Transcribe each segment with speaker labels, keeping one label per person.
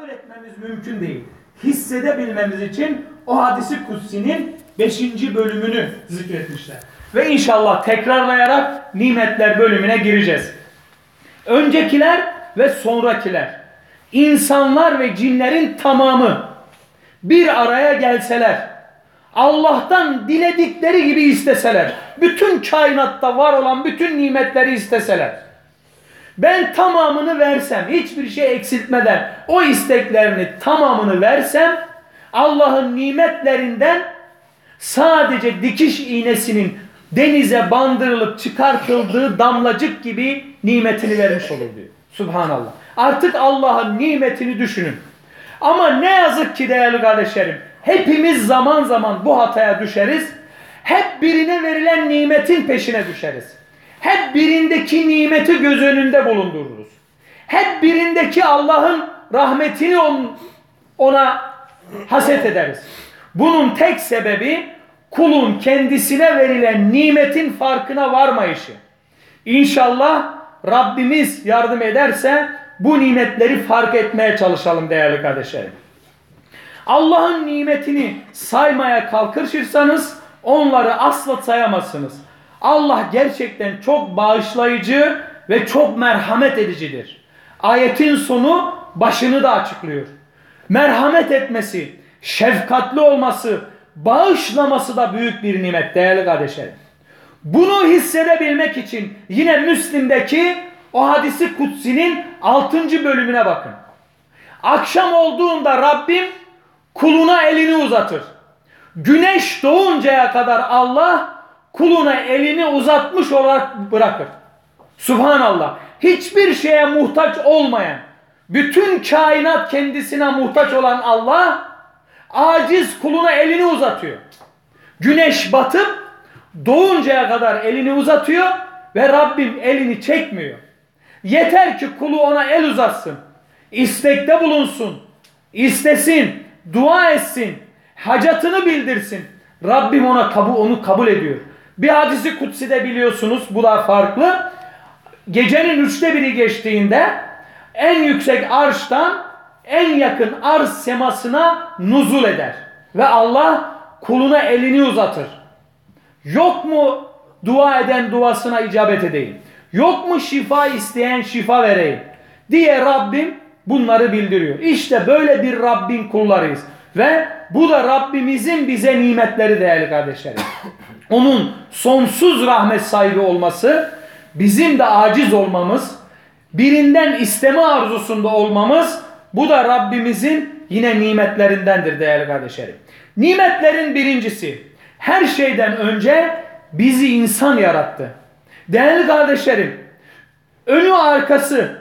Speaker 1: öğretmemiz mümkün değil. Hissedebilmemiz için o hadisi kutsinin 5. bölümünü zikretmişler. Ve inşallah tekrarlayarak nimetler bölümüne gireceğiz. Öncekiler ve sonrakiler, insanlar ve cinlerin tamamı bir araya gelseler, Allah'tan diledikleri gibi isteseler, bütün kainatta var olan bütün nimetleri isteseler, ben tamamını versem, hiçbir şey eksiltmeden o isteklerini tamamını versem, Allah'ın nimetlerinden sadece dikiş iğnesinin denize bandırılıp çıkartıldığı damlacık gibi nimetini vermiş olur diyor. Subhanallah. Artık Allah'ın nimetini düşünün. Ama ne yazık ki değerli kardeşlerim, hepimiz zaman zaman bu hataya düşeriz. Hep birine verilen nimetin peşine düşeriz. Hep birindeki nimeti göz önünde bulundururuz. Hep birindeki Allah'ın rahmetini ona haset ederiz. Bunun tek sebebi kulun kendisine verilen nimetin farkına varmayışı. İnşallah Rabbimiz yardım ederse bu nimetleri fark etmeye çalışalım değerli kardeşlerim. Allah'ın nimetini saymaya kalkışırsanız onları asla sayamazsınız. Allah gerçekten çok bağışlayıcı ve çok merhamet edicidir. Ayetin sonu başını da açıklıyor. Merhamet etmesi, şefkatli olması, bağışlaması da büyük bir nimet değerli kardeşlerim. Bunu hissedebilmek için yine Müslim'deki o hadisi kutsinin 6. bölümüne bakın. Akşam olduğunda Rabbim kuluna elini uzatır. Güneş doğuncaya kadar Allah kuluna elini uzatmış olarak bırakır. Subhanallah. Hiçbir şeye muhtaç olmayan, bütün kainat kendisine muhtaç olan Allah aciz kuluna elini uzatıyor. Güneş batıp doğuncaya kadar elini uzatıyor ve Rabbim elini çekmiyor. Yeter ki kulu ona el uzatsın. İstekte bulunsun. istesin, dua etsin, hacatını bildirsin. Rabbim ona kabul, onu kabul ediyor. Bir hadisi kutsi de biliyorsunuz bu da farklı. Gecenin üçte biri geçtiğinde en yüksek arştan en yakın arz semasına nuzul eder. Ve Allah kuluna elini uzatır. Yok mu dua eden duasına icabet edeyim? Yok mu şifa isteyen şifa vereyim? Diye Rabbim bunları bildiriyor. İşte böyle bir Rabbin kullarıyız. Ve bu da Rabbimizin bize nimetleri değerli kardeşlerim. Onun sonsuz rahmet sahibi olması, bizim de aciz olmamız, birinden isteme arzusunda olmamız bu da Rabbimizin yine nimetlerindendir değerli kardeşlerim. Nimetlerin birincisi her şeyden önce bizi insan yarattı. Değerli kardeşlerim önü arkası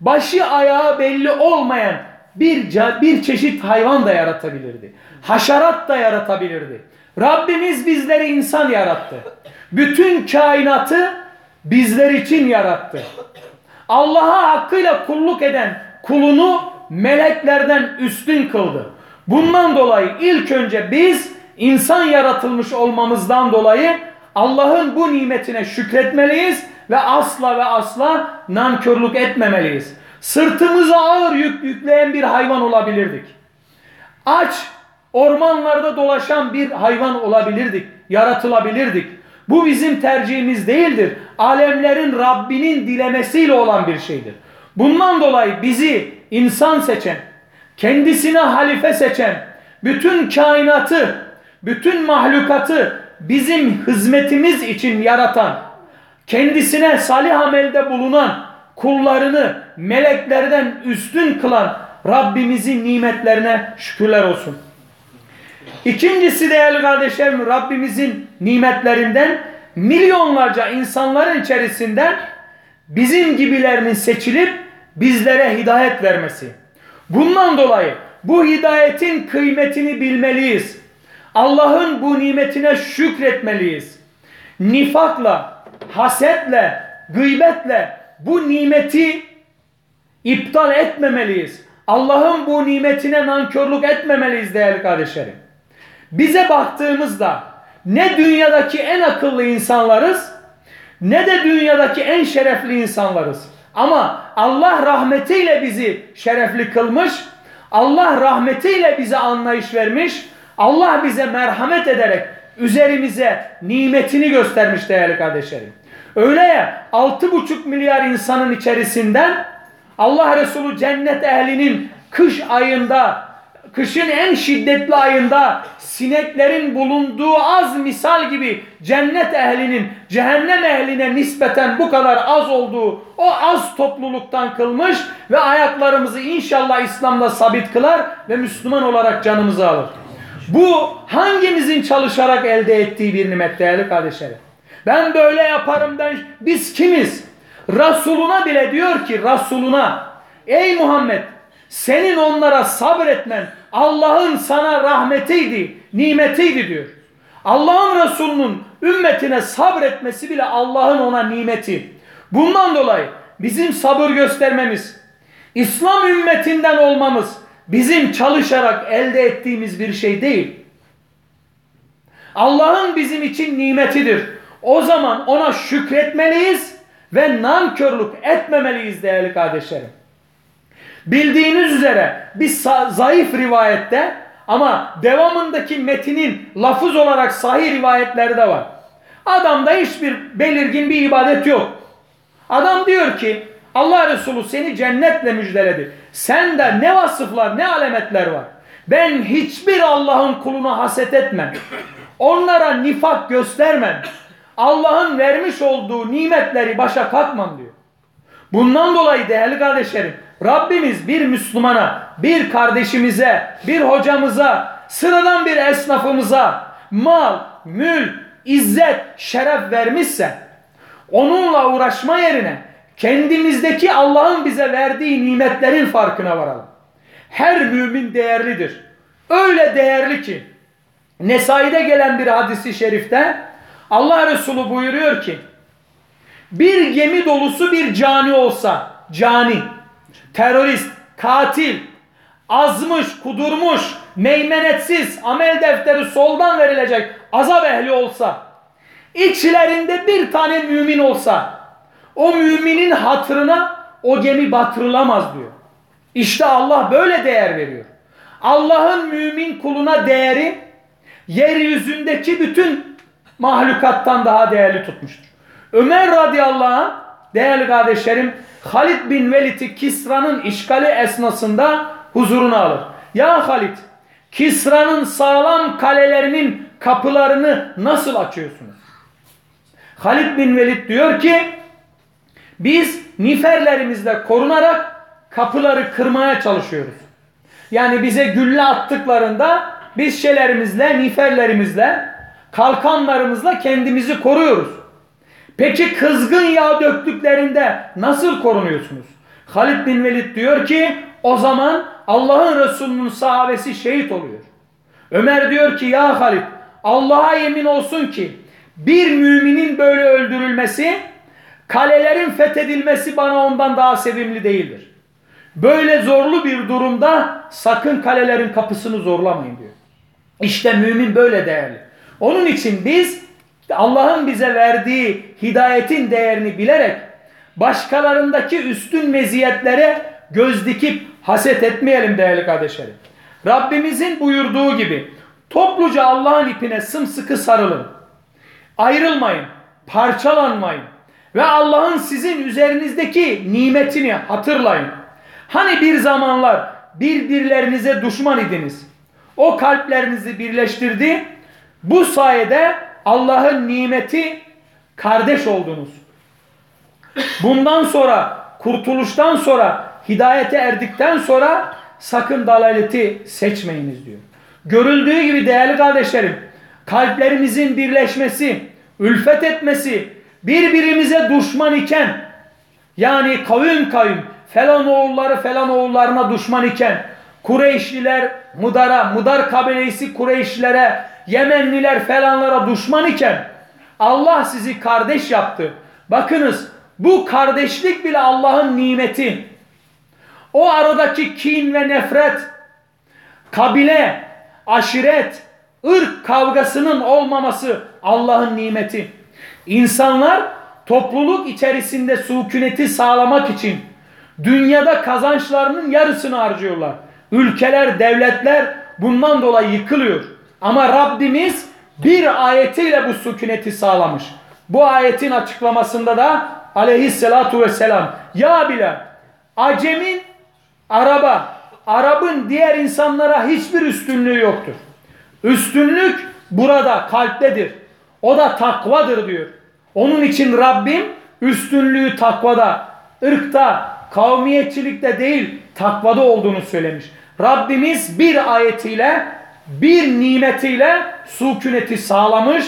Speaker 1: başı ayağı belli olmayan bir, bir çeşit hayvan da yaratabilirdi. Haşerat da yaratabilirdi. Rabbimiz bizleri insan yarattı. Bütün kainatı bizler için yarattı. Allah'a hakkıyla kulluk eden kulunu meleklerden üstün kıldı. Bundan dolayı ilk önce biz insan yaratılmış olmamızdan dolayı Allah'ın bu nimetine şükretmeliyiz ve asla ve asla nankörlük etmemeliyiz. Sırtımıza ağır yük yükleyen bir hayvan olabilirdik. Aç, ormanlarda dolaşan bir hayvan olabilirdik, yaratılabilirdik. Bu bizim tercihimiz değildir. Alemlerin Rabbinin dilemesiyle olan bir şeydir. Bundan dolayı bizi insan seçen, kendisine halife seçen, bütün kainatı, bütün mahlukatı bizim hizmetimiz için yaratan, kendisine salih amelde bulunan kullarını meleklerden üstün kılan Rabbimizin nimetlerine şükürler olsun. İkincisi değerli kardeşlerim Rabbimizin nimetlerinden milyonlarca insanların içerisinden bizim gibilerinin seçilip bizlere hidayet vermesi. Bundan dolayı bu hidayetin kıymetini bilmeliyiz. Allah'ın bu nimetine şükretmeliyiz. Nifakla, hasetle, gıybetle bu nimeti iptal etmemeliyiz. Allah'ın bu nimetine nankörlük etmemeliyiz değerli kardeşlerim. Bize baktığımızda ne dünyadaki en akıllı insanlarız ne de dünyadaki en şerefli insanlarız. Ama Allah rahmetiyle bizi şerefli kılmış. Allah rahmetiyle bize anlayış vermiş. Allah bize merhamet ederek üzerimize nimetini göstermiş değerli kardeşlerim. Öyle ya 6,5 milyar insanın içerisinden Allah Resulü cennet ehlinin kış ayında kışın en şiddetli ayında sineklerin bulunduğu az misal gibi cennet ehlinin cehennem ehline nispeten bu kadar az olduğu o az topluluktan kılmış ve ayaklarımızı inşallah İslam'da sabit kılar ve Müslüman olarak canımızı alır. Bu hangimizin çalışarak elde ettiği bir nimet değerli kardeşlerim. Ben böyle yaparım ben biz kimiz? Resuluna bile diyor ki Resuluna ey Muhammed senin onlara sabretmen Allah'ın sana rahmetiydi, nimetiydi diyor. Allah'ın Resulü'nün ümmetine sabretmesi bile Allah'ın ona nimeti. Bundan dolayı bizim sabır göstermemiz, İslam ümmetinden olmamız bizim çalışarak elde ettiğimiz bir şey değil. Allah'ın bizim için nimetidir. O zaman ona şükretmeliyiz ve nankörlük etmemeliyiz değerli kardeşlerim. Bildiğiniz üzere bir zayıf rivayette ama devamındaki metinin lafız olarak sahih rivayetleri de var. Adamda hiçbir belirgin bir ibadet yok. Adam diyor ki Allah Resulü seni cennetle müjdeledi. Sende ne vasıflar ne alametler var. Ben hiçbir Allah'ın kuluna haset etmem. Onlara nifak göstermem. Allah'ın vermiş olduğu nimetleri başa katmam diyor. Bundan dolayı değerli kardeşlerim Rabbimiz bir Müslümana, bir kardeşimize, bir hocamıza, sıradan bir esnafımıza mal, mülk, izzet, şeref vermişse onunla uğraşma yerine kendimizdeki Allah'ın bize verdiği nimetlerin farkına varalım. Her mümin değerlidir. Öyle değerli ki Nesai'de gelen bir hadisi şerifte Allah Resulü buyuruyor ki bir gemi dolusu bir cani olsa cani terörist, katil, azmış, kudurmuş, meymenetsiz, amel defteri soldan verilecek azap ehli olsa, içlerinde bir tane mümin olsa, o müminin hatırına o gemi batırılamaz diyor. İşte Allah böyle değer veriyor. Allah'ın mümin kuluna değeri yeryüzündeki bütün mahlukattan daha değerli tutmuştur. Ömer radıyallahu anh değerli kardeşlerim Halid bin Velid'i Kisra'nın işgali esnasında huzuruna alır. Ya Halid, Kisra'nın sağlam kalelerinin kapılarını nasıl açıyorsunuz? Halid bin Velid diyor ki, biz niferlerimizle korunarak kapıları kırmaya çalışıyoruz. Yani bize gülle attıklarında biz şeylerimizle, niferlerimizle, kalkanlarımızla kendimizi koruyoruz. Peki kızgın yağ döktüklerinde nasıl korunuyorsunuz? Halid bin Velid diyor ki o zaman Allah'ın Resulü'nün sahabesi şehit oluyor. Ömer diyor ki ya Halid Allah'a yemin olsun ki bir müminin böyle öldürülmesi kalelerin fethedilmesi bana ondan daha sevimli değildir. Böyle zorlu bir durumda sakın kalelerin kapısını zorlamayın diyor. İşte mümin böyle değerli. Onun için biz Allah'ın bize verdiği hidayetin değerini bilerek başkalarındaki üstün meziyetlere göz dikip haset etmeyelim değerli kardeşlerim. Rabbimizin buyurduğu gibi topluca Allah'ın ipine sımsıkı sarılın. Ayrılmayın, parçalanmayın ve Allah'ın sizin üzerinizdeki nimetini hatırlayın. Hani bir zamanlar birbirlerinize düşman idiniz. O kalplerinizi birleştirdi. Bu sayede Allah'ın nimeti kardeş oldunuz. Bundan sonra kurtuluştan sonra hidayete erdikten sonra sakın dalaleti seçmeyiniz diyor. Görüldüğü gibi değerli kardeşlerim kalplerimizin birleşmesi, ülfet etmesi, birbirimize düşman iken yani kavim kavim falan oğulları falan oğullarına düşman iken Kureyşliler Mudar'a, Mudar kabilesi Kureyşlilere Yemenliler falanlara düşman iken Allah sizi kardeş yaptı. Bakınız bu kardeşlik bile Allah'ın nimeti. O aradaki kin ve nefret, kabile, aşiret, ırk kavgasının olmaması Allah'ın nimeti. İnsanlar topluluk içerisinde sükuneti sağlamak için dünyada kazançlarının yarısını harcıyorlar. Ülkeler, devletler bundan dolayı yıkılıyor. Ama Rabbimiz bir ayetiyle bu sükuneti sağlamış. Bu ayetin açıklamasında da aleyhissalatu vesselam Ya Bilal, Acemin araba, Arap'ın diğer insanlara hiçbir üstünlüğü yoktur. Üstünlük burada kalptedir. O da takvadır diyor. Onun için Rabbim üstünlüğü takvada, ırkta, kavmiyetçilikte değil takvada olduğunu söylemiş. Rabbimiz bir ayetiyle, bir nimetiyle sükuneti sağlamış,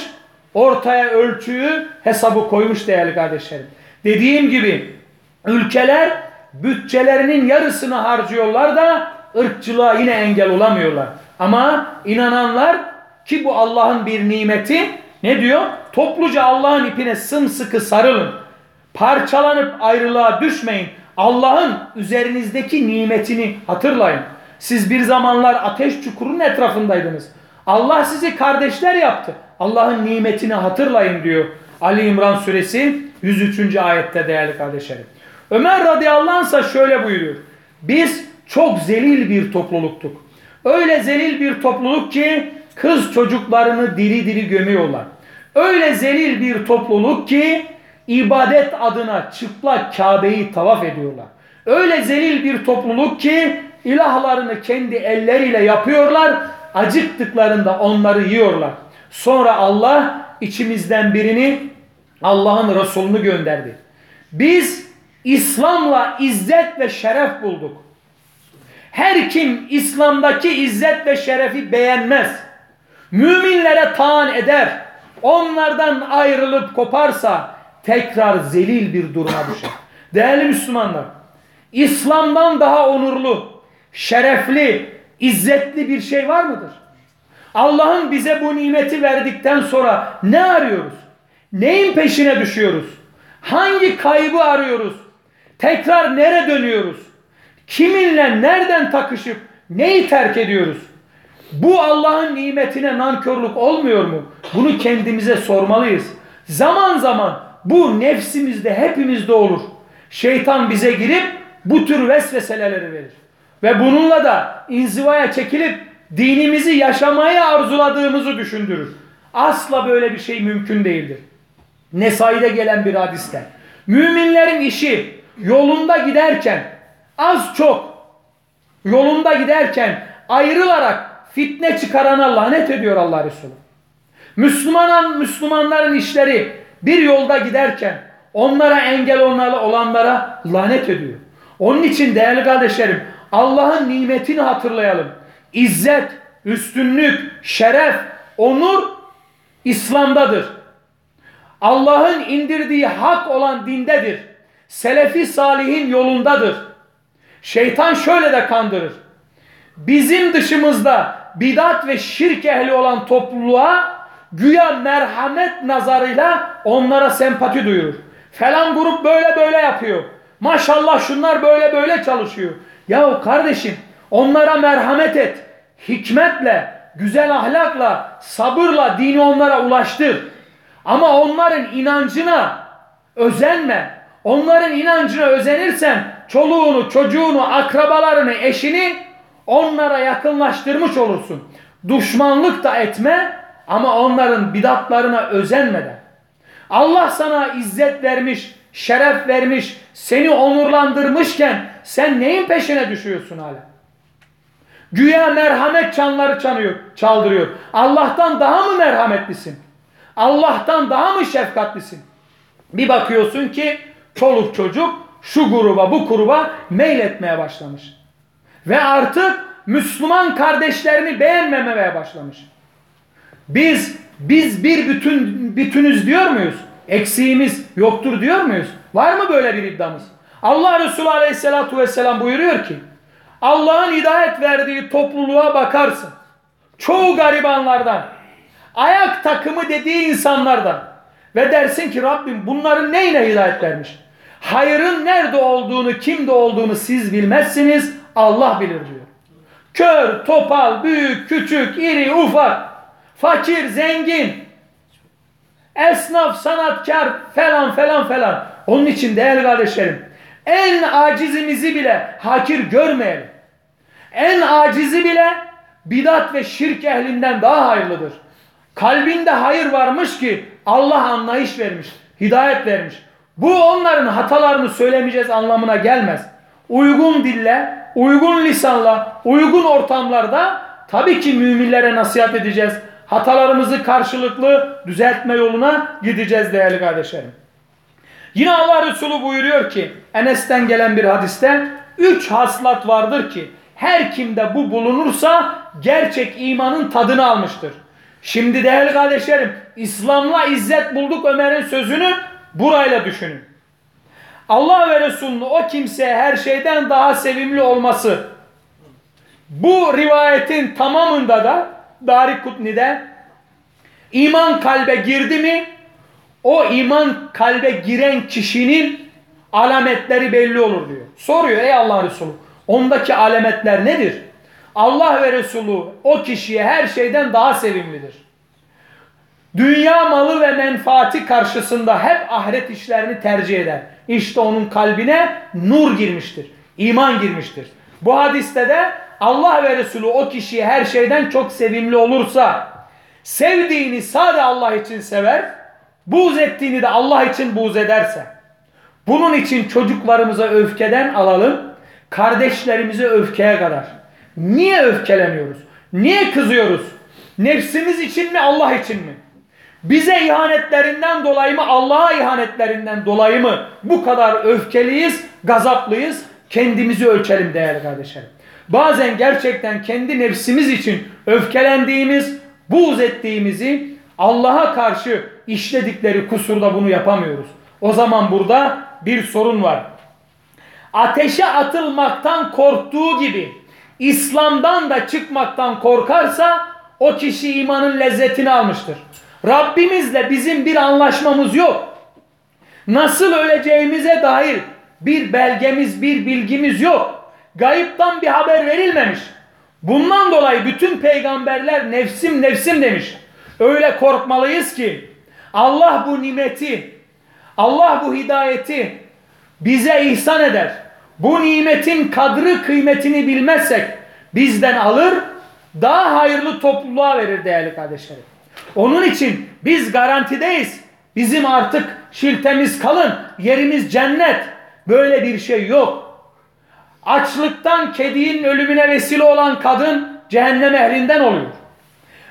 Speaker 1: ortaya ölçüyü, hesabı koymuş değerli kardeşlerim. Dediğim gibi ülkeler bütçelerinin yarısını harcıyorlar da ırkçılığa yine engel olamıyorlar. Ama inananlar ki bu Allah'ın bir nimeti ne diyor? Topluca Allah'ın ipine sımsıkı sarılın. Parçalanıp ayrılığa düşmeyin. Allah'ın üzerinizdeki nimetini hatırlayın. Siz bir zamanlar ateş çukurunun etrafındaydınız. Allah sizi kardeşler yaptı. Allah'ın nimetini hatırlayın diyor. Ali İmran suresi 103. ayette değerli kardeşlerim. Ömer radıyallahu anh şöyle buyuruyor. Biz çok zelil bir topluluktuk. Öyle zelil bir topluluk ki kız çocuklarını diri diri gömüyorlar. Öyle zelil bir topluluk ki ibadet adına çıplak Kabe'yi tavaf ediyorlar. Öyle zelil bir topluluk ki ilahlarını kendi elleriyle yapıyorlar. Acıktıklarında onları yiyorlar. Sonra Allah içimizden birini Allah'ın Resulünü gönderdi. Biz İslam'la izzet ve şeref bulduk. Her kim İslam'daki izzet ve şerefi beğenmez, müminlere taan eder, onlardan ayrılıp koparsa tekrar zelil bir duruma düşer. Değerli Müslümanlar, İslam'dan daha onurlu, şerefli, izzetli bir şey var mıdır? Allah'ın bize bu nimeti verdikten sonra ne arıyoruz? Neyin peşine düşüyoruz? Hangi kaybı arıyoruz? Tekrar nere dönüyoruz? Kiminle nereden takışıp neyi terk ediyoruz? Bu Allah'ın nimetine nankörlük olmuyor mu? Bunu kendimize sormalıyız. Zaman zaman bu nefsimizde hepimizde olur. Şeytan bize girip bu tür vesveseleri verir. Ve bununla da inzivaya çekilip dinimizi yaşamayı arzuladığımızı düşündürür. Asla böyle bir şey mümkün değildir. Nesai'de gelen bir hadiste. Müminlerin işi yolunda giderken az çok yolunda giderken ayrılarak fitne çıkarana lanet ediyor Allah Resulü. Müslümanın Müslümanların işleri bir yolda giderken onlara engel olanlara lanet ediyor. Onun için değerli kardeşlerim Allah'ın nimetini hatırlayalım. İzzet, üstünlük, şeref, onur İslam'dadır. Allah'ın indirdiği hak olan dindedir. Selefi salihin yolundadır. Şeytan şöyle de kandırır. Bizim dışımızda bidat ve şirk ehli olan topluluğa güya merhamet nazarıyla onlara sempati duyurur. Falan grup böyle böyle yapıyor. Maşallah şunlar böyle böyle çalışıyor. Ya kardeşim onlara merhamet et. Hikmetle, güzel ahlakla, sabırla dini onlara ulaştır. Ama onların inancına özenme. Onların inancına özenirsen çoluğunu, çocuğunu, akrabalarını, eşini onlara yakınlaştırmış olursun. Düşmanlık da etme ama onların bidatlarına özenmeden. Allah sana izzet vermiş, şeref vermiş, seni onurlandırmışken sen neyin peşine düşüyorsun hala? Güya merhamet çanları çalıyor, çaldırıyor. Allah'tan daha mı merhametlisin? Allah'tan daha mı şefkatlisin? Bir bakıyorsun ki çoluk çocuk şu gruba bu gruba meyletmeye başlamış. Ve artık Müslüman kardeşlerini beğenmemeye başlamış. Biz biz bir bütün bütünüz diyor muyuz? Eksiğimiz yoktur diyor muyuz? Var mı böyle bir iddiamız? Allah Resulü Aleyhisselatü Vesselam buyuruyor ki Allah'ın hidayet verdiği topluluğa bakarsın. Çoğu garibanlardan, ayak takımı dediği insanlardan ve dersin ki Rabbim bunların neyine hidayet vermiş? Hayırın nerede olduğunu, kimde olduğunu siz bilmezsiniz, Allah bilir diyor. Kör, topal, büyük, küçük, iri, ufak, fakir, zengin, esnaf, sanatkar falan falan falan. Onun için değerli kardeşlerim en acizimizi bile hakir görmeyelim. En acizi bile bidat ve şirk ehlinden daha hayırlıdır. Kalbinde hayır varmış ki Allah anlayış vermiş, hidayet vermiş. Bu onların hatalarını söylemeyeceğiz anlamına gelmez. Uygun dille, uygun lisanla, uygun ortamlarda tabii ki müminlere nasihat edeceğiz. Hatalarımızı karşılıklı düzeltme yoluna gideceğiz değerli kardeşlerim. Yine Allah Resulü buyuruyor ki Enes'ten gelen bir hadiste üç haslat vardır ki her kimde bu bulunursa gerçek imanın tadını almıştır. Şimdi değerli kardeşlerim İslam'la izzet bulduk Ömer'in sözünü burayla düşünün. Allah ve Resulü'nün o kimseye her şeyden daha sevimli olması bu rivayetin tamamında da Dari Kutni'de iman kalbe girdi mi o iman kalbe giren kişinin alametleri belli olur diyor. Soruyor ey Allah Resulü ondaki alametler nedir? Allah ve Resulü o kişiye her şeyden daha sevimlidir. Dünya malı ve menfaati karşısında hep ahiret işlerini tercih eder. İşte onun kalbine nur girmiştir. iman girmiştir. Bu hadiste de Allah ve Resulü o kişiye her şeyden çok sevimli olursa sevdiğini sadece Allah için sever, buğz ettiğini de Allah için buğz ederse bunun için çocuklarımıza öfkeden alalım, kardeşlerimize öfkeye kadar. Niye öfkeleniyoruz? Niye kızıyoruz? Nefsimiz için mi Allah için mi? Bize ihanetlerinden dolayı mı Allah'a ihanetlerinden dolayı mı bu kadar öfkeliyiz, gazaplıyız? Kendimizi ölçelim değerli kardeşlerim. Bazen gerçekten kendi nefsimiz için öfkelendiğimiz, buğz ettiğimizi Allah'a karşı işledikleri kusurda bunu yapamıyoruz. O zaman burada bir sorun var. Ateşe atılmaktan korktuğu gibi İslam'dan da çıkmaktan korkarsa o kişi imanın lezzetini almıştır. Rabbimizle bizim bir anlaşmamız yok. Nasıl öleceğimize dair bir belgemiz, bir bilgimiz yok. Gayıptan bir haber verilmemiş. Bundan dolayı bütün peygamberler nefsim nefsim demiş. Öyle korkmalıyız ki Allah bu nimeti, Allah bu hidayeti bize ihsan eder. Bu nimetin kadrı kıymetini bilmezsek bizden alır, daha hayırlı topluluğa verir değerli kardeşlerim. Onun için biz garantideyiz. Bizim artık şiltemiz kalın, yerimiz cennet. Böyle bir şey yok. Açlıktan kedinin ölümüne vesile olan kadın cehennem ehlinden oluyor.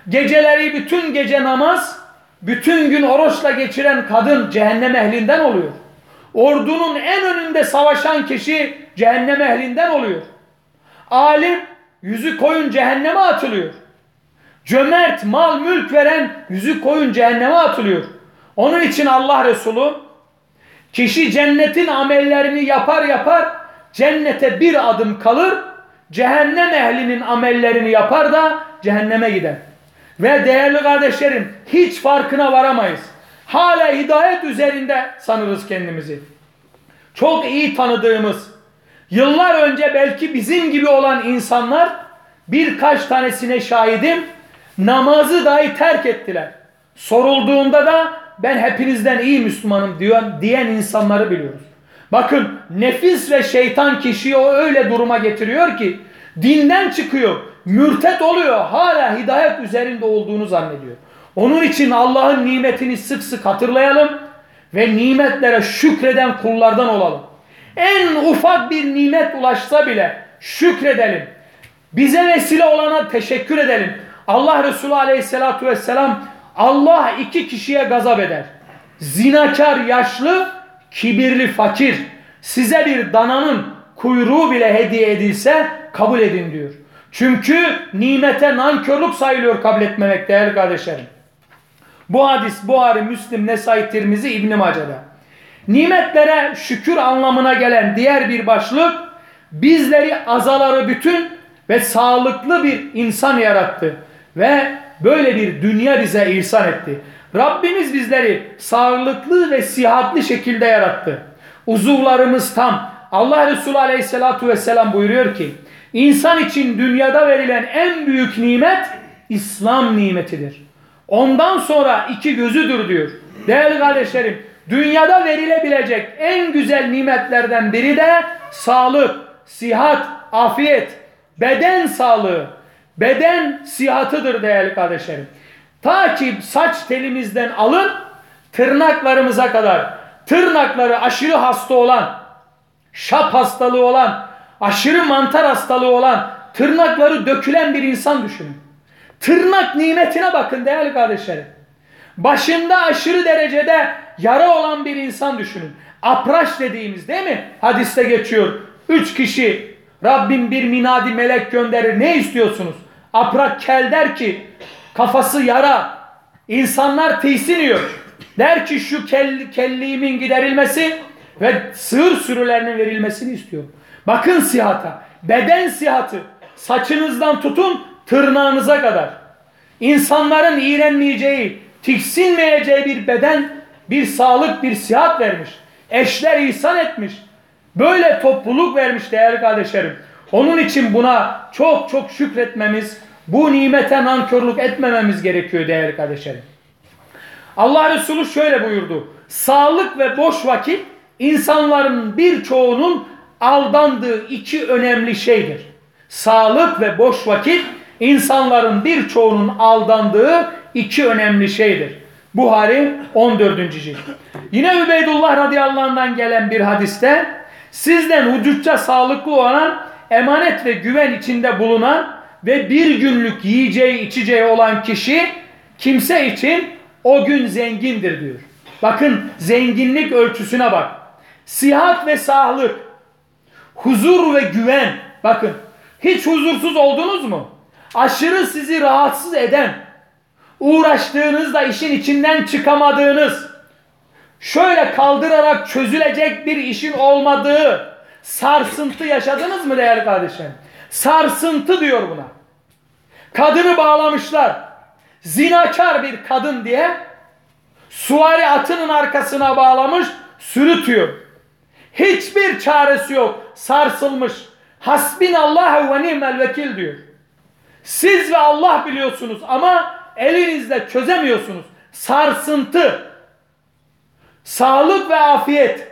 Speaker 1: Geceleri bütün gece namaz, bütün gün oruçla geçiren kadın cehennem ehlinden oluyor. Ordunun en önünde savaşan kişi cehennem ehlinden oluyor. Alim yüzü koyun cehenneme atılıyor. Cömert mal mülk veren yüzü koyun cehenneme atılıyor. Onun için Allah Resulü kişi cennetin amellerini yapar yapar cennete bir adım kalır cehennem ehlinin amellerini yapar da cehenneme gider. Ve değerli kardeşlerim hiç farkına varamayız. Hala hidayet üzerinde sanırız kendimizi. Çok iyi tanıdığımız, yıllar önce belki bizim gibi olan insanlar birkaç tanesine şahidim namazı dahi terk ettiler. Sorulduğunda da ben hepinizden iyi Müslümanım diyor, diyen insanları biliyoruz. Bakın nefis ve şeytan kişiyi o öyle duruma getiriyor ki dinden çıkıyor, mürtet oluyor, hala hidayet üzerinde olduğunu zannediyor. Onun için Allah'ın nimetini sık sık hatırlayalım ve nimetlere şükreden kullardan olalım. En ufak bir nimet ulaşsa bile şükredelim. Bize vesile olana teşekkür edelim. Allah Resulü aleyhissalatu vesselam Allah iki kişiye gazap eder. Zinakar yaşlı, kibirli fakir. Size bir dananın kuyruğu bile hediye edilse kabul edin diyor. Çünkü nimete nankörlük sayılıyor kabul etmemek değerli kardeşlerim. Bu hadis Buhari, Müslim, Nesai, Tirmizi, İbn Mace'de. Nimetlere şükür anlamına gelen diğer bir başlık bizleri azaları bütün ve sağlıklı bir insan yarattı ve böyle bir dünya bize ihsan etti. Rabbimiz bizleri sağlıklı ve sihatli şekilde yarattı. Uzuvlarımız tam. Allah Resulü Aleyhisselatü Vesselam buyuruyor ki insan için dünyada verilen en büyük nimet İslam nimetidir. Ondan sonra iki gözüdür diyor. Değerli kardeşlerim dünyada verilebilecek en güzel nimetlerden biri de sağlık, sihat, afiyet. Beden sağlığı, beden sihatıdır değerli kardeşlerim. Ta ki saç telimizden alın tırnaklarımıza kadar tırnakları aşırı hasta olan, şap hastalığı olan, aşırı mantar hastalığı olan, tırnakları dökülen bir insan düşünün. Tırnak nimetine bakın değerli kardeşlerim. Başında aşırı derecede yara olan bir insan düşünün. Apraş dediğimiz değil mi? Hadiste geçiyor. Üç kişi Rabbim bir minadi melek gönderir. Ne istiyorsunuz? Aprak kel der ki kafası yara. İnsanlar tiksiniyor. Der ki şu kel, kelliğimin giderilmesi ve sığır sürülerinin verilmesini istiyor. Bakın sihata. Beden sihatı. Saçınızdan tutun tırnağınıza kadar. İnsanların iğrenmeyeceği, tiksinmeyeceği bir beden, bir sağlık, bir sihat vermiş. Eşler ihsan etmiş. Böyle topluluk vermiş değerli kardeşlerim. Onun için buna çok çok şükretmemiz, bu nimete nankörlük etmememiz gerekiyor değerli kardeşlerim. Allah Resulü şöyle buyurdu. Sağlık ve boş vakit insanların birçoğunun aldandığı iki önemli şeydir. Sağlık ve boş vakit insanların birçoğunun aldandığı iki önemli şeydir. Buhari 14. cilt. Yine Übeydullah radıyallahu anh'dan gelen bir hadiste sizden ucuzca sağlıklı olan emanet ve güven içinde bulunan ve bir günlük yiyeceği içeceği olan kişi kimse için o gün zengindir diyor. Bakın zenginlik ölçüsüne bak. Sihat ve sağlık, huzur ve güven. Bakın hiç huzursuz oldunuz mu? Aşırı sizi rahatsız eden, uğraştığınızda işin içinden çıkamadığınız, şöyle kaldırarak çözülecek bir işin olmadığı sarsıntı yaşadınız mı değerli kardeşlerim? Sarsıntı diyor buna. Kadını bağlamışlar. Zinakar bir kadın diye suvari atının arkasına bağlamış sürütüyor. Hiçbir çaresi yok. Sarsılmış. Hasbinallah ve ni'mel vekil diyor. Siz ve Allah biliyorsunuz ama elinizde çözemiyorsunuz. Sarsıntı, sağlık ve afiyet,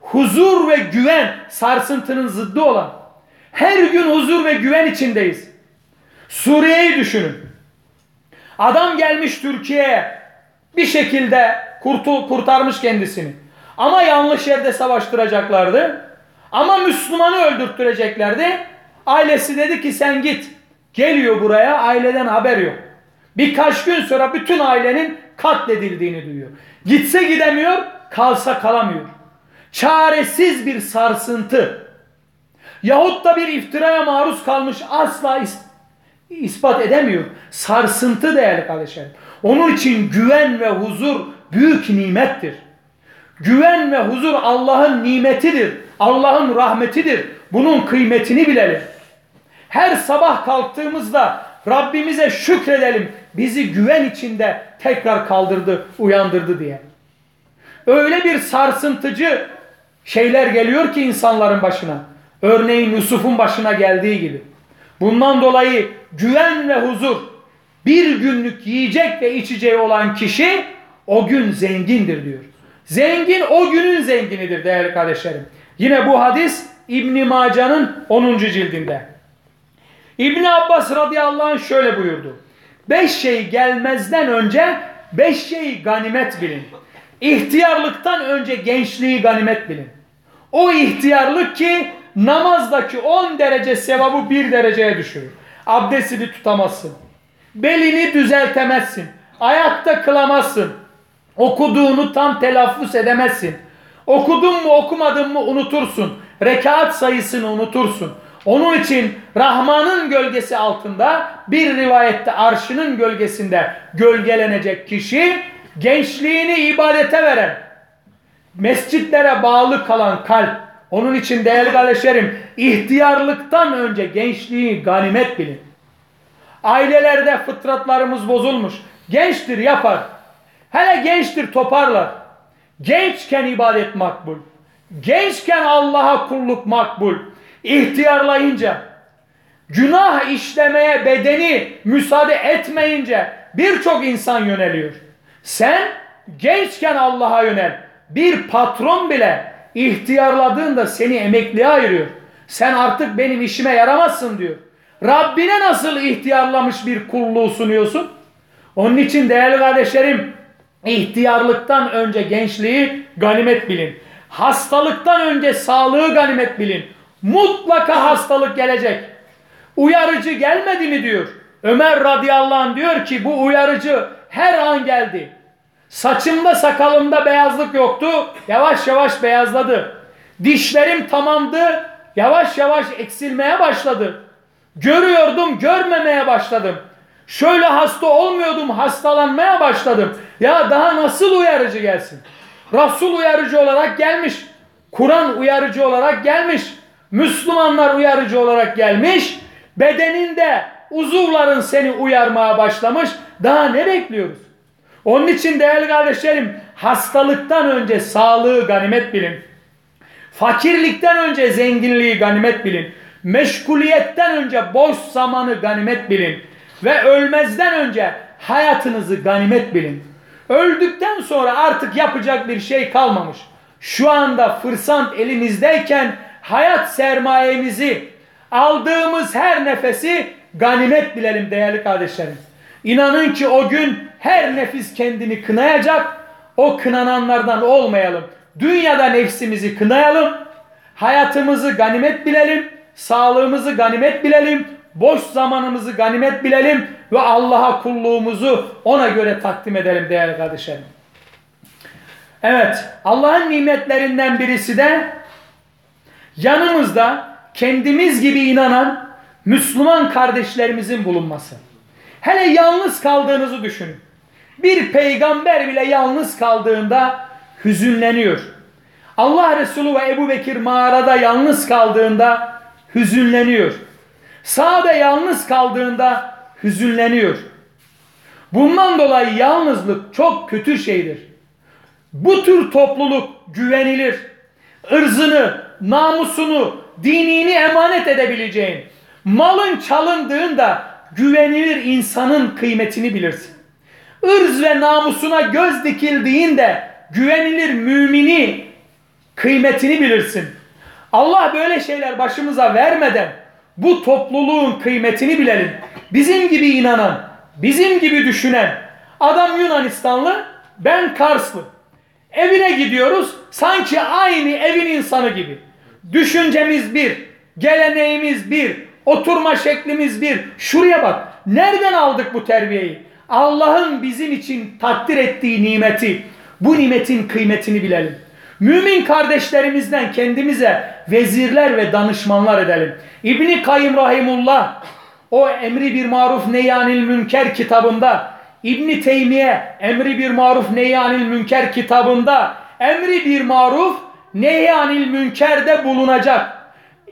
Speaker 1: huzur ve güven sarsıntının zıddı olan. Her gün huzur ve güven içindeyiz. Suriye'yi düşünün. Adam gelmiş Türkiye'ye bir şekilde kurtul, kurtarmış kendisini. Ama yanlış yerde savaştıracaklardı. Ama Müslümanı öldürttüreceklerdi. Ailesi dedi ki sen git. Geliyor buraya aileden haber yok. Birkaç gün sonra bütün ailenin katledildiğini duyuyor. Gitse gidemiyor, kalsa kalamıyor. Çaresiz bir sarsıntı. Yahut da bir iftiraya maruz kalmış asla is ispat edemiyor. Sarsıntı değerli kardeşlerim. Onun için güven ve huzur büyük nimettir. Güven ve huzur Allah'ın nimetidir. Allah'ın rahmetidir. Bunun kıymetini bilelim. Her sabah kalktığımızda Rabbimize şükredelim. Bizi güven içinde tekrar kaldırdı, uyandırdı diye. Öyle bir sarsıntıcı şeyler geliyor ki insanların başına. Örneğin Yusuf'un başına geldiği gibi. Bundan dolayı güven ve huzur bir günlük yiyecek ve içeceği olan kişi o gün zengindir diyor. Zengin o günün zenginidir değerli kardeşlerim. Yine bu hadis İbn Maca'nın 10. cildinde. İbn Abbas radıyallahu anh şöyle buyurdu. Beş şey gelmezden önce beş şeyi ganimet bilin. İhtiyarlıktan önce gençliği ganimet bilin. O ihtiyarlık ki namazdaki 10 derece sevabı 1 dereceye düşürür. Abdestini tutamazsın. Belini düzeltemezsin. Ayakta kılamazsın. Okuduğunu tam telaffuz edemezsin. Okudun mu okumadın mı unutursun. Rekat sayısını unutursun. Onun için Rahman'ın gölgesi altında bir rivayette arşının gölgesinde gölgelenecek kişi gençliğini ibadete veren, mescitlere bağlı kalan kalp. Onun için değerli kardeşlerim ihtiyarlıktan önce gençliği ganimet bilin. Ailelerde fıtratlarımız bozulmuş. Gençtir yapar. Hele gençtir toparlar. Gençken ibadet makbul. Gençken Allah'a kulluk makbul. İhtiyarlayınca, günah işlemeye bedeni müsaade etmeyince birçok insan yöneliyor. Sen gençken Allah'a yönel. Bir patron bile ihtiyarladığında seni emekliye ayırıyor. Sen artık benim işime yaramazsın diyor. Rabbine nasıl ihtiyarlamış bir kulluğu sunuyorsun? Onun için değerli kardeşlerim ihtiyarlıktan önce gençliği ganimet bilin. Hastalıktan önce sağlığı ganimet bilin. Mutlaka hastalık gelecek. Uyarıcı gelmedi mi diyor. Ömer radıyallahu anh diyor ki bu uyarıcı her an geldi. Saçımda sakalımda beyazlık yoktu. Yavaş yavaş beyazladı. Dişlerim tamamdı. Yavaş yavaş eksilmeye başladı. Görüyordum görmemeye başladım. Şöyle hasta olmuyordum hastalanmaya başladım. Ya daha nasıl uyarıcı gelsin? Resul uyarıcı olarak gelmiş. Kur'an uyarıcı olarak gelmiş. Müslümanlar uyarıcı olarak gelmiş. Bedeninde uzuvların seni uyarmaya başlamış. Daha ne bekliyoruz? Onun için değerli kardeşlerim hastalıktan önce sağlığı ganimet bilin. Fakirlikten önce zenginliği ganimet bilin. Meşguliyetten önce boş zamanı ganimet bilin. Ve ölmezden önce hayatınızı ganimet bilin. Öldükten sonra artık yapacak bir şey kalmamış. Şu anda fırsat elimizdeyken hayat sermayemizi aldığımız her nefesi ganimet bilelim değerli kardeşlerim. İnanın ki o gün her nefis kendini kınayacak. O kınananlardan olmayalım. Dünyada nefsimizi kınayalım. Hayatımızı ganimet bilelim. Sağlığımızı ganimet bilelim. Boş zamanımızı ganimet bilelim. Ve Allah'a kulluğumuzu ona göre takdim edelim değerli kardeşlerim. Evet Allah'ın nimetlerinden birisi de yanımızda kendimiz gibi inanan Müslüman kardeşlerimizin bulunması. Hele yalnız kaldığınızı düşünün. Bir peygamber bile yalnız kaldığında hüzünleniyor. Allah Resulü ve Ebu Bekir mağarada yalnız kaldığında hüzünleniyor. Sahabe yalnız kaldığında hüzünleniyor. Bundan dolayı yalnızlık çok kötü şeydir. Bu tür topluluk güvenilir. Irzını, namusunu, dinini emanet edebileceğin, malın çalındığında güvenilir insanın kıymetini bilirsin. Irz ve namusuna göz dikildiğinde güvenilir mümini kıymetini bilirsin. Allah böyle şeyler başımıza vermeden bu topluluğun kıymetini bilelim. Bizim gibi inanan, bizim gibi düşünen adam Yunanistanlı, ben Karslı. Evine gidiyoruz sanki aynı evin insanı gibi. Düşüncemiz bir, geleneğimiz bir, oturma şeklimiz bir. Şuraya bak. Nereden aldık bu terbiyeyi? Allah'ın bizim için takdir ettiği nimeti, bu nimetin kıymetini bilelim. Mümin kardeşlerimizden kendimize vezirler ve danışmanlar edelim. İbni Kayyım Rahimullah o Emri Bir Maruf Neyyanil Münker kitabında İbni Teymiye Emri Bir Maruf Neyyanil Münker kitabında Emri Bir Maruf Neyyanil Münker'de bulunacak.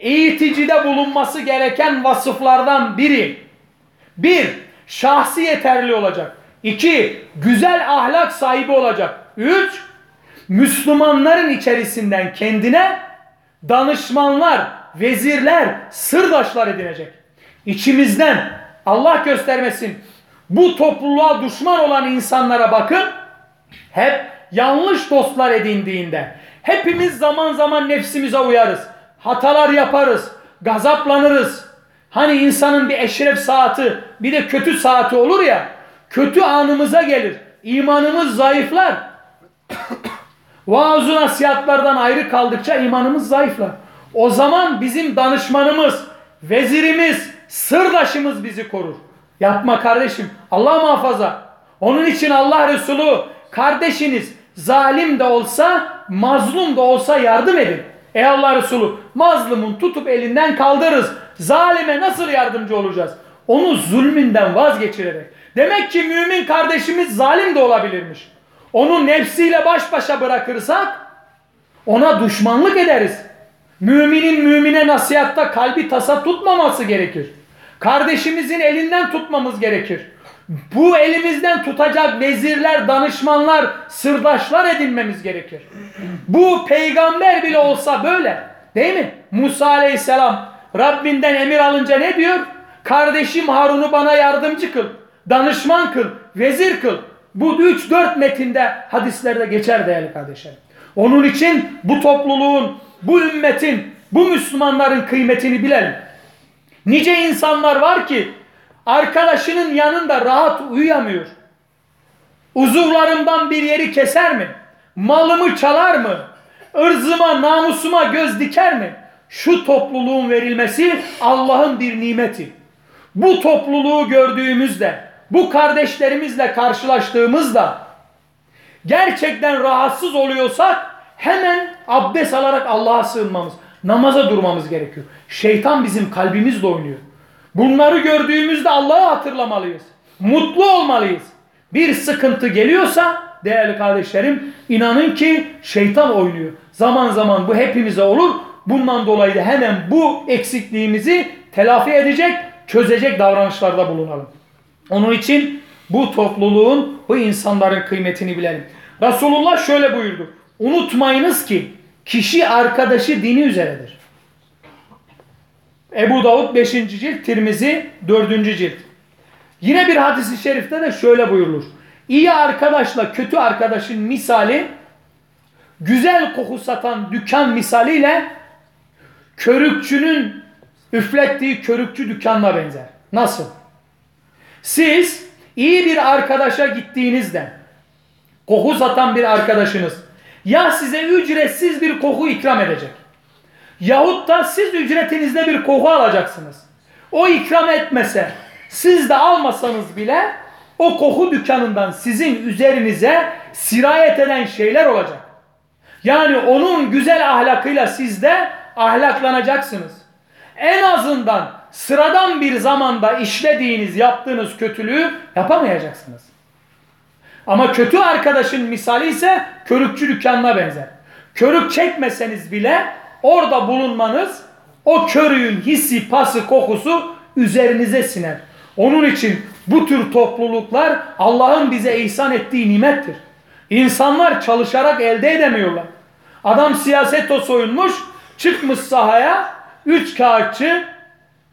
Speaker 1: Eğiticide bulunması gereken vasıflardan biri. Bir, şahsi yeterli olacak. İki, güzel ahlak sahibi olacak. Üç, Müslümanların içerisinden kendine danışmanlar, vezirler, sırdaşlar edinecek. İçimizden Allah göstermesin bu topluluğa düşman olan insanlara bakın hep yanlış dostlar edindiğinde hepimiz zaman zaman nefsimize uyarız. Hatalar yaparız, gazaplanırız. Hani insanın bir eşref saati bir de kötü saati olur ya kötü anımıza gelir. İmanımız zayıflar. Vaaz nasihatlardan ayrı kaldıkça imanımız zayıflar. O zaman bizim danışmanımız, vezirimiz, sırdaşımız bizi korur. Yapma kardeşim. Allah muhafaza. Onun için Allah Resulü kardeşiniz zalim de olsa, mazlum da olsa yardım edin. Ey Allah Resulü mazlumun tutup elinden kaldırırız. Zalime nasıl yardımcı olacağız? Onu zulmünden vazgeçirerek. Demek ki mümin kardeşimiz zalim de olabilirmiş. Onu nefsiyle baş başa bırakırsak ona düşmanlık ederiz. Müminin mümine nasihatta kalbi tasa tutmaması gerekir. Kardeşimizin elinden tutmamız gerekir. Bu elimizden tutacak vezirler, danışmanlar, sırdaşlar edinmemiz gerekir. Bu peygamber bile olsa böyle. Değil mi? Musa aleyhisselam Rabbinden emir alınca ne diyor? Kardeşim Harun'u bana yardımcı kıl, danışman kıl, vezir kıl. Bu 3-4 metinde hadislerde geçer değerli kardeşlerim. Onun için bu topluluğun, bu ümmetin, bu Müslümanların kıymetini bilelim. Nice insanlar var ki arkadaşının yanında rahat uyuyamıyor. Uzuvlarımdan bir yeri keser mi? Malımı çalar mı? Irzıma, namusuma göz diker mi? Şu topluluğun verilmesi Allah'ın bir nimeti. Bu topluluğu gördüğümüzde, bu kardeşlerimizle karşılaştığımızda gerçekten rahatsız oluyorsak hemen abdest alarak Allah'a sığınmamız, namaza durmamız gerekiyor. Şeytan bizim kalbimizle oynuyor. Bunları gördüğümüzde Allah'ı hatırlamalıyız. Mutlu olmalıyız. Bir sıkıntı geliyorsa değerli kardeşlerim inanın ki şeytan oynuyor. Zaman zaman bu hepimize olur. Bundan dolayı da hemen bu eksikliğimizi telafi edecek, çözecek davranışlarda bulunalım. Onun için bu topluluğun, bu insanların kıymetini bilelim. Resulullah şöyle buyurdu. Unutmayınız ki kişi arkadaşı dini üzeredir. Ebu Davud 5. cilt, Tirmizi 4. cilt. Yine bir hadisi şerifte de şöyle buyurulur. İyi arkadaşla kötü arkadaşın misali güzel koku satan dükkan misaliyle körükçünün üflettiği körükçü dükkanına benzer. Nasıl? Siz iyi bir arkadaşa gittiğinizde koku satan bir arkadaşınız ya size ücretsiz bir koku ikram edecek yahut da siz ücretinizde bir koku alacaksınız. O ikram etmese siz de almasanız bile o koku dükkanından sizin üzerinize sirayet eden şeyler olacak. Yani onun güzel ahlakıyla siz de ahlaklanacaksınız. En azından sıradan bir zamanda işlediğiniz, yaptığınız kötülüğü yapamayacaksınız. Ama kötü arkadaşın misali ise körükçü dükkanına benzer. Körük çekmeseniz bile orada bulunmanız o körüğün hissi, pası, kokusu üzerinize siner. Onun için bu tür topluluklar Allah'ın bize ihsan ettiği nimettir. İnsanlar çalışarak elde edemiyorlar. Adam siyaset soyunmuş, çıkmış sahaya, üç kağıtçı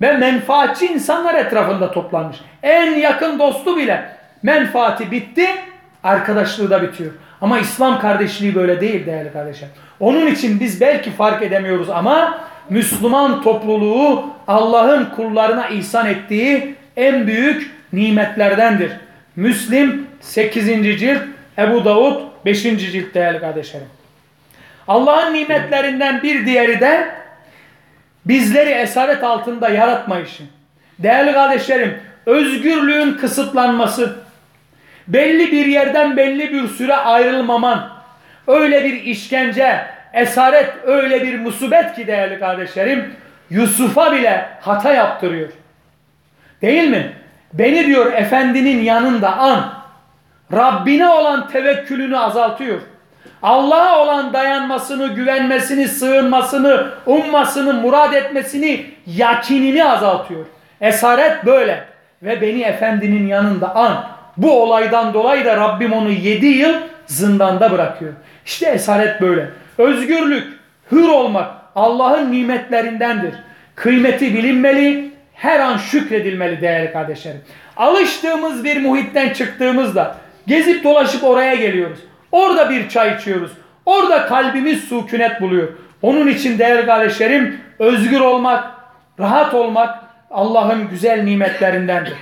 Speaker 1: ve menfaatçi insanlar etrafında toplanmış. En yakın dostu bile menfaati bitti, arkadaşlığı da bitiyor. Ama İslam kardeşliği böyle değil değerli kardeşler. Onun için biz belki fark edemiyoruz ama Müslüman topluluğu Allah'ın kullarına ihsan ettiği en büyük nimetlerdendir. Müslim 8. cilt, Ebu Davud 5. cilt değerli kardeşlerim. Allah'ın nimetlerinden bir diğeri de bizleri esaret altında yaratmayışı. Değerli kardeşlerim, özgürlüğün kısıtlanması, belli bir yerden belli bir süre ayrılmaman, öyle bir işkence, esaret öyle bir musibet ki değerli kardeşlerim, Yusuf'a bile hata yaptırıyor. Değil mi? Beni diyor efendinin yanında an. Rabbine olan tevekkülünü azaltıyor. Allah'a olan dayanmasını, güvenmesini, sığınmasını, ummasını, murad etmesini, yakinini azaltıyor. Esaret böyle. Ve beni efendinin yanında an. Bu olaydan dolayı da Rabbim onu yedi yıl zindanda bırakıyor. İşte esaret böyle. Özgürlük, hür olmak Allah'ın nimetlerindendir. Kıymeti bilinmeli, her an şükredilmeli değerli kardeşlerim. Alıştığımız bir muhitten çıktığımızda gezip dolaşıp oraya geliyoruz. Orada bir çay içiyoruz. Orada kalbimiz sükunet buluyor. Onun için değerli kardeşlerim özgür olmak, rahat olmak Allah'ın güzel nimetlerindendir.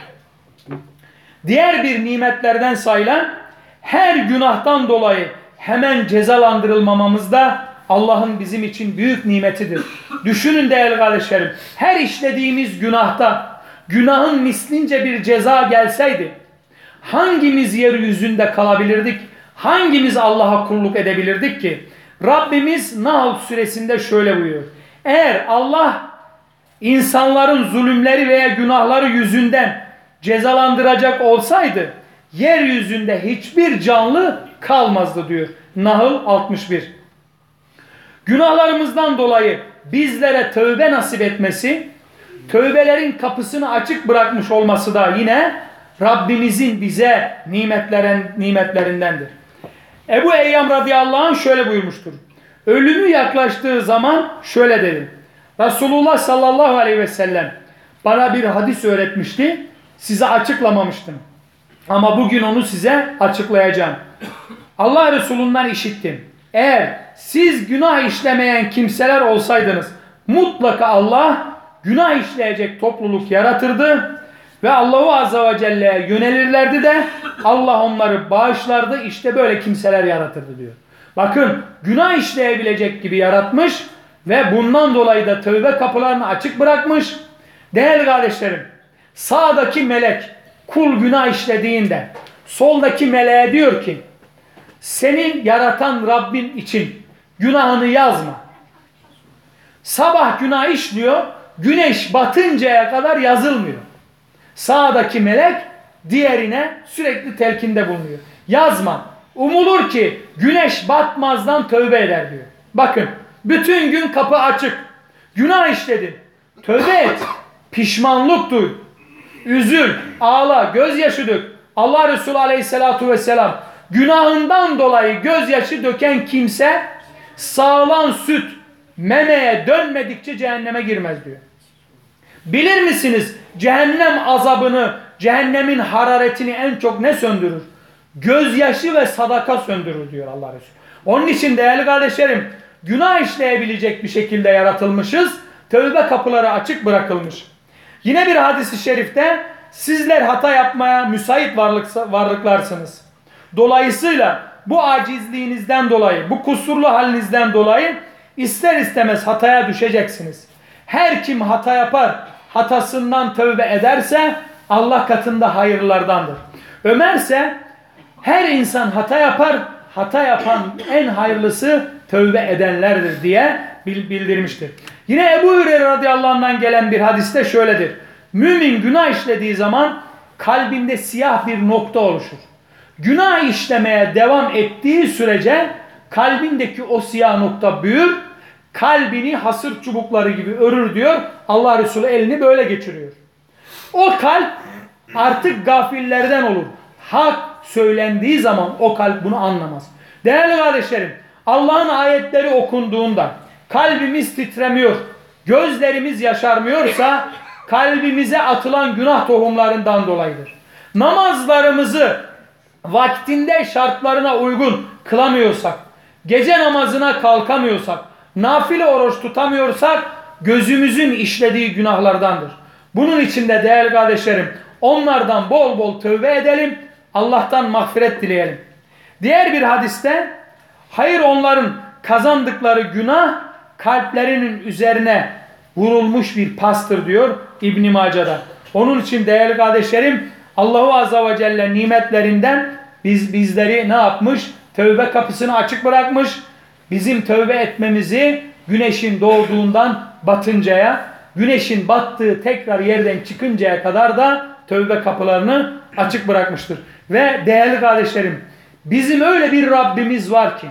Speaker 1: Diğer bir nimetlerden sayılan her günahtan dolayı hemen cezalandırılmamamız da Allah'ın bizim için büyük nimetidir. Düşünün değerli kardeşlerim. Her işlediğimiz günahta günahın mislince bir ceza gelseydi hangimiz yeryüzünde kalabilirdik? Hangimiz Allah'a kulluk edebilirdik ki? Rabbimiz Nahl suresinde şöyle buyuruyor. Eğer Allah insanların zulümleri veya günahları yüzünden cezalandıracak olsaydı yeryüzünde hiçbir canlı kalmazdı diyor. Nahl 61. Günahlarımızdan dolayı bizlere tövbe nasip etmesi, tövbelerin kapısını açık bırakmış olması da yine Rabbimizin bize nimetlerin, nimetlerindendir. Ebu Eyyam radıyallahu anh şöyle buyurmuştur. Ölümü yaklaştığı zaman şöyle dedi. Resulullah sallallahu aleyhi ve sellem bana bir hadis öğretmişti. Size açıklamamıştım. Ama bugün onu size açıklayacağım. Allah Resulü'nden işittim. Eğer siz günah işlemeyen kimseler olsaydınız mutlaka Allah günah işleyecek topluluk yaratırdı ve Allahu Azze ve Celle'ye yönelirlerdi de Allah onları bağışlardı. İşte böyle kimseler yaratırdı diyor. Bakın günah işleyebilecek gibi yaratmış ve bundan dolayı da tövbe kapılarını açık bırakmış. Değerli kardeşlerim sağdaki melek kul günah işlediğinde soldaki meleğe diyor ki senin yaratan Rabbin için günahını yazma. Sabah günah işliyor güneş batıncaya kadar yazılmıyor. Sağdaki melek diğerine sürekli telkinde bulunuyor. Yazma. Umulur ki güneş batmazdan tövbe eder diyor. Bakın bütün gün kapı açık. Günah işledin. Tövbe et. Pişmanlık duy. Üzül, ağla, gözyaşı dök. Allah Resulü aleyhissalatu vesselam günahından dolayı gözyaşı döken kimse sağlan süt memeye dönmedikçe cehenneme girmez diyor. Bilir misiniz cehennem azabını, cehennemin hararetini en çok ne söndürür? Gözyaşı ve sadaka söndürür diyor Allah Resulü. Onun için değerli kardeşlerim günah işleyebilecek bir şekilde yaratılmışız. Tövbe kapıları açık bırakılmış. Yine bir hadisi şerifte sizler hata yapmaya müsait varlık, varlıklarsınız. Dolayısıyla bu acizliğinizden dolayı, bu kusurlu halinizden dolayı ister istemez hataya düşeceksiniz. Her kim hata yapar, hatasından tövbe ederse Allah katında hayırlardandır. Ömer ise her insan hata yapar, hata yapan en hayırlısı tövbe edenlerdir diye bildirmiştir. Yine Ebu Hureyre radıyallahu anh'dan gelen bir hadiste şöyledir. Mümin günah işlediği zaman kalbinde siyah bir nokta oluşur. Günah işlemeye devam ettiği sürece kalbindeki o siyah nokta büyür, kalbini hasır çubukları gibi örür diyor. Allah Resulü elini böyle geçiriyor. O kalp artık gafillerden olur. Hak söylendiği zaman o kalp bunu anlamaz. Değerli kardeşlerim, Allah'ın ayetleri okunduğunda kalbimiz titremiyor, gözlerimiz yaşarmıyorsa kalbimize atılan günah tohumlarından dolayıdır. Namazlarımızı vaktinde şartlarına uygun kılamıyorsak, gece namazına kalkamıyorsak, nafile oruç tutamıyorsak gözümüzün işlediği günahlardandır. Bunun için de değerli kardeşlerim onlardan bol bol tövbe edelim, Allah'tan mağfiret dileyelim. Diğer bir hadiste hayır onların kazandıkları günah kalplerinin üzerine vurulmuş bir pastır diyor İbn Mace'da. Onun için değerli kardeşlerim Allahu Azze ve Celle nimetlerinden biz bizleri ne yapmış? Tövbe kapısını açık bırakmış. Bizim tövbe etmemizi güneşin doğduğundan batıncaya, güneşin battığı tekrar yerden çıkıncaya kadar da tövbe kapılarını açık bırakmıştır. Ve değerli kardeşlerim bizim öyle bir Rabbimiz var ki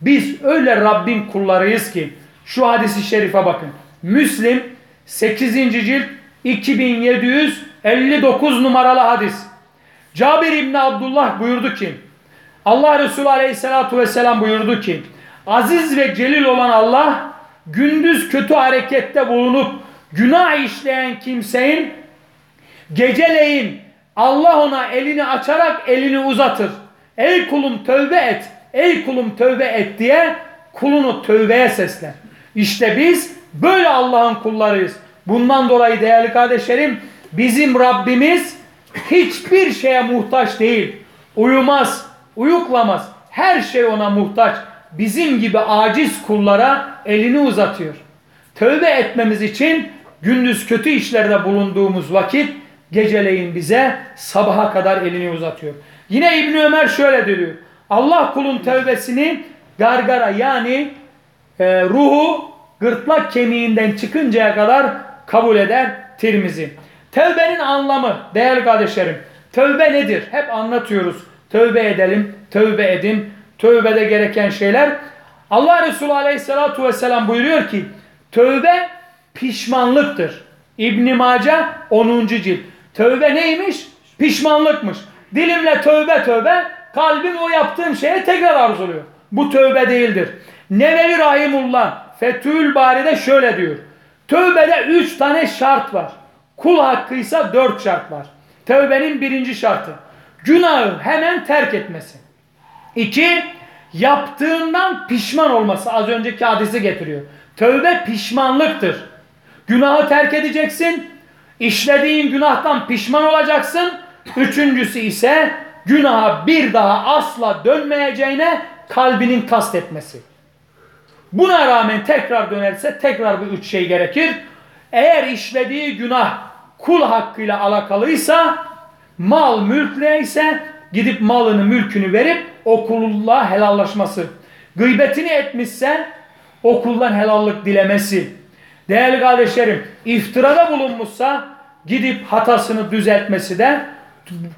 Speaker 1: biz öyle Rabbin kullarıyız ki şu hadisi şerife bakın. Müslim 8. cilt 2759 numaralı hadis. Cabir İbni Abdullah buyurdu ki Allah Resulü Aleyhisselatü Vesselam buyurdu ki aziz ve celil olan Allah gündüz kötü harekette bulunup günah işleyen kimsenin geceleyin Allah ona elini açarak elini uzatır. Ey kulum tövbe et, ey kulum tövbe et diye kulunu tövbeye sesler. İşte biz böyle Allah'ın kullarıyız. Bundan dolayı değerli kardeşlerim bizim Rabbimiz hiçbir şeye muhtaç değil. Uyumaz, uyuklamaz. Her şey ona muhtaç. Bizim gibi aciz kullara elini uzatıyor. Tövbe etmemiz için gündüz kötü işlerde bulunduğumuz vakit geceleyin bize sabaha kadar elini uzatıyor. Yine İbn Ömer şöyle diyor. Allah kulun tövbesini gargara yani e, ruhu gırtlak kemiğinden çıkıncaya kadar kabul eder Tirmizi. Tövbenin anlamı değerli kardeşlerim. Tövbe nedir? Hep anlatıyoruz. Tövbe edelim, tövbe edin. Tövbede gereken şeyler. Allah Resulü Aleyhisselatü Vesselam buyuruyor ki tövbe pişmanlıktır. İbn Mace 10. cilt. Tövbe neymiş? Pişmanlıkmış. Dilimle tövbe tövbe, kalbim o yaptığım şeye tekrar arzuluyor. Bu tövbe değildir. Nevevi Rahimullah Fethül Bari'de şöyle diyor. Tövbede üç tane şart var. Kul hakkıysa dört şart var. Tövbenin birinci şartı. Günahı hemen terk etmesi. İki, yaptığından pişman olması. Az önceki hadisi getiriyor. Tövbe pişmanlıktır. günahı terk edeceksin. İşlediğin günahtan pişman olacaksın. Üçüncüsü ise günaha bir daha asla dönmeyeceğine kalbinin kastetmesi. Buna rağmen tekrar dönerse tekrar bir üç şey gerekir. Eğer işlediği günah kul hakkıyla alakalıysa mal mülk ise gidip malını mülkünü verip o kulla helallaşması. Gıybetini etmişse o kuldan helallik dilemesi. Değerli kardeşlerim iftirada bulunmuşsa gidip hatasını düzeltmesi de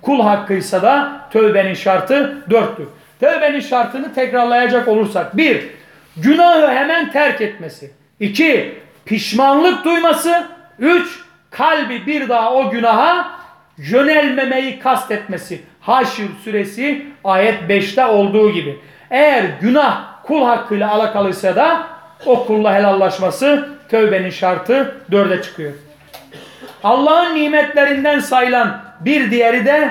Speaker 1: kul hakkıysa da tövbenin şartı dörttür. Tövbenin şartını tekrarlayacak olursak. Bir, günahı hemen terk etmesi. İki, pişmanlık duyması. Üç, kalbi bir daha o günaha yönelmemeyi kastetmesi. Haşr suresi ayet 5'te olduğu gibi. Eğer günah kul hakkıyla alakalıysa da o kulla helallaşması tövbenin şartı dörde çıkıyor. Allah'ın nimetlerinden sayılan bir diğeri de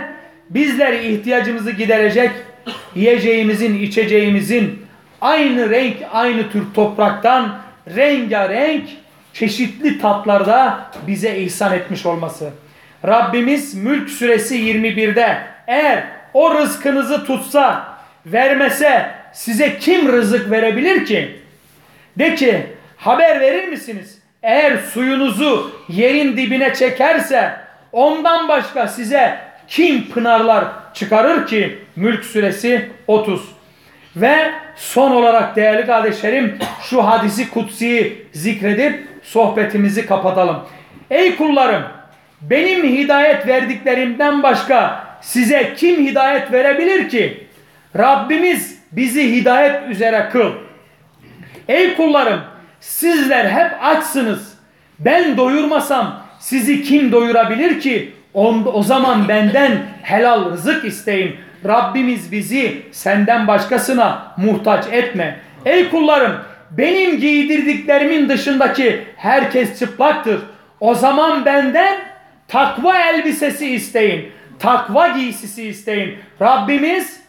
Speaker 1: bizleri ihtiyacımızı giderecek yiyeceğimizin, içeceğimizin aynı renk, aynı tür topraktan rengarenk çeşitli tatlarda bize ihsan etmiş olması. Rabbimiz Mülk suresi 21'de eğer o rızkınızı tutsa, vermese size kim rızık verebilir ki? De ki haber verir misiniz? Eğer suyunuzu yerin dibine çekerse ondan başka size kim pınarlar çıkarır ki? Mülk suresi 30. Ve son olarak değerli kardeşlerim şu hadisi kutsiyi zikredip sohbetimizi kapatalım. Ey kullarım benim hidayet verdiklerimden başka size kim hidayet verebilir ki? Rabbimiz bizi hidayet üzere kıl. Ey kullarım sizler hep açsınız. Ben doyurmasam sizi kim doyurabilir ki? O, o zaman benden helal rızık isteyin. Rabbimiz bizi senden başkasına muhtaç etme. Ey kullarım benim giydirdiklerimin dışındaki herkes çıplaktır. O zaman benden takva elbisesi isteyin. Takva giysisi isteyin. Rabbimiz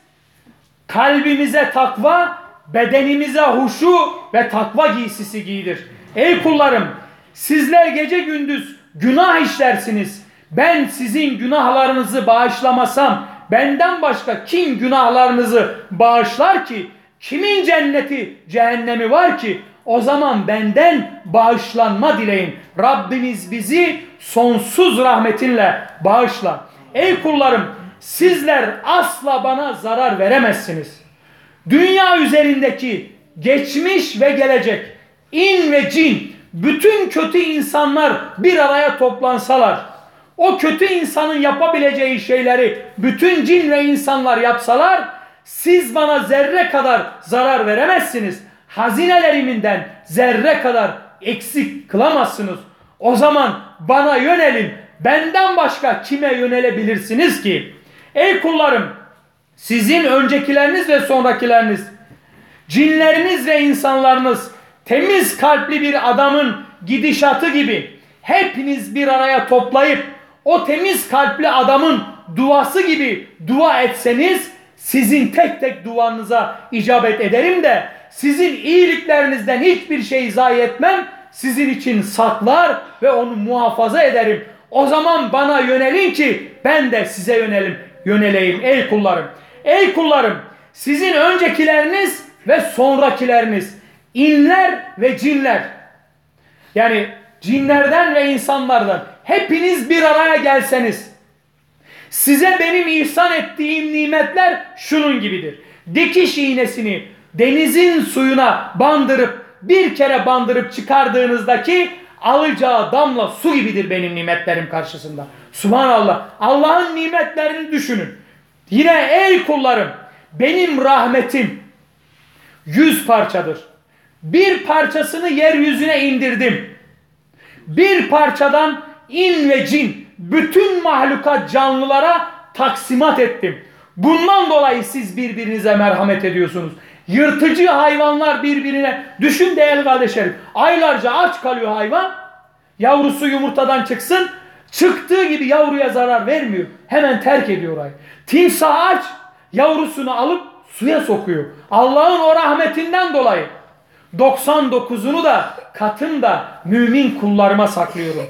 Speaker 1: kalbimize takva, bedenimize huşu ve takva giysisi giydir. Ey kullarım sizler gece gündüz günah işlersiniz. Ben sizin günahlarınızı bağışlamasam benden başka kim günahlarınızı bağışlar ki? Kimin cenneti cehennemi var ki? O zaman benden bağışlanma dileyin. Rabbimiz bizi sonsuz rahmetinle bağışla. Ey kullarım sizler asla bana zarar veremezsiniz. Dünya üzerindeki geçmiş ve gelecek in ve cin bütün kötü insanlar bir araya toplansalar o kötü insanın yapabileceği şeyleri bütün cin ve insanlar yapsalar siz bana zerre kadar zarar veremezsiniz. Hazinelerimden zerre kadar eksik kılamazsınız. O zaman bana yönelin. Benden başka kime yönelebilirsiniz ki? Ey kullarım sizin öncekileriniz ve sonrakileriniz cinleriniz ve insanlarınız temiz kalpli bir adamın gidişatı gibi hepiniz bir araya toplayıp o temiz kalpli adamın duası gibi dua etseniz sizin tek tek duanıza icabet ederim de sizin iyiliklerinizden hiçbir şey zayi etmem. Sizin için saklar ve onu muhafaza ederim. O zaman bana yönelin ki ben de size yönelim, yöneleyim ey kullarım. Ey kullarım sizin öncekileriniz ve sonrakileriniz inler ve cinler yani cinlerden ve insanlardan hepiniz bir araya gelseniz size benim ihsan ettiğim nimetler şunun gibidir. Dikiş iğnesini denizin suyuna bandırıp bir kere bandırıp çıkardığınızdaki alacağı damla su gibidir benim nimetlerim karşısında. Subhanallah. Allah'ın nimetlerini düşünün. Yine ey kullarım benim rahmetim yüz parçadır. Bir parçasını yeryüzüne indirdim. Bir parçadan in ve cin bütün mahlukat canlılara taksimat ettim. Bundan dolayı siz birbirinize merhamet ediyorsunuz. Yırtıcı hayvanlar birbirine düşün değerli kardeşlerim. Aylarca aç kalıyor hayvan. Yavrusu yumurtadan çıksın. Çıktığı gibi yavruya zarar vermiyor. Hemen terk ediyor orayı. Timsah aç yavrusunu alıp suya sokuyor. Allah'ın o rahmetinden dolayı. 99'unu da katımda mümin kullarıma saklıyorum.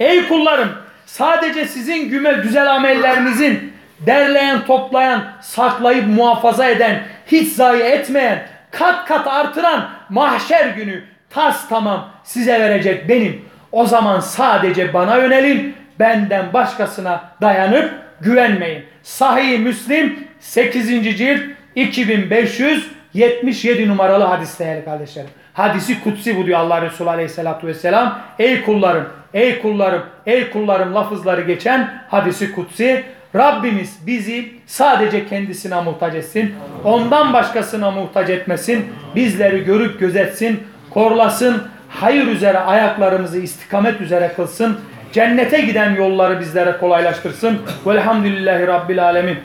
Speaker 1: Ey kullarım sadece sizin güme güzel amellerinizin derleyen, toplayan, saklayıp muhafaza eden, hiç zayi etmeyen, kat kat artıran mahşer günü tas tamam size verecek benim. O zaman sadece bana yönelin, benden başkasına dayanıp güvenmeyin. Sahih Müslim 8. cilt 2577 numaralı hadis değerli kardeşlerim. Hadisi kutsi bu diyor Allah Resulü Aleyhisselatü Vesselam. Ey kullarım, ey kullarım, ey kullarım lafızları geçen hadisi kutsi. Rabbimiz bizi sadece kendisine muhtaç etsin. Ondan başkasına muhtaç etmesin. Bizleri görüp gözetsin, korlasın. Hayır üzere ayaklarımızı istikamet üzere kılsın. Cennete giden yolları bizlere kolaylaştırsın. Velhamdülillahi Rabbil Alemin.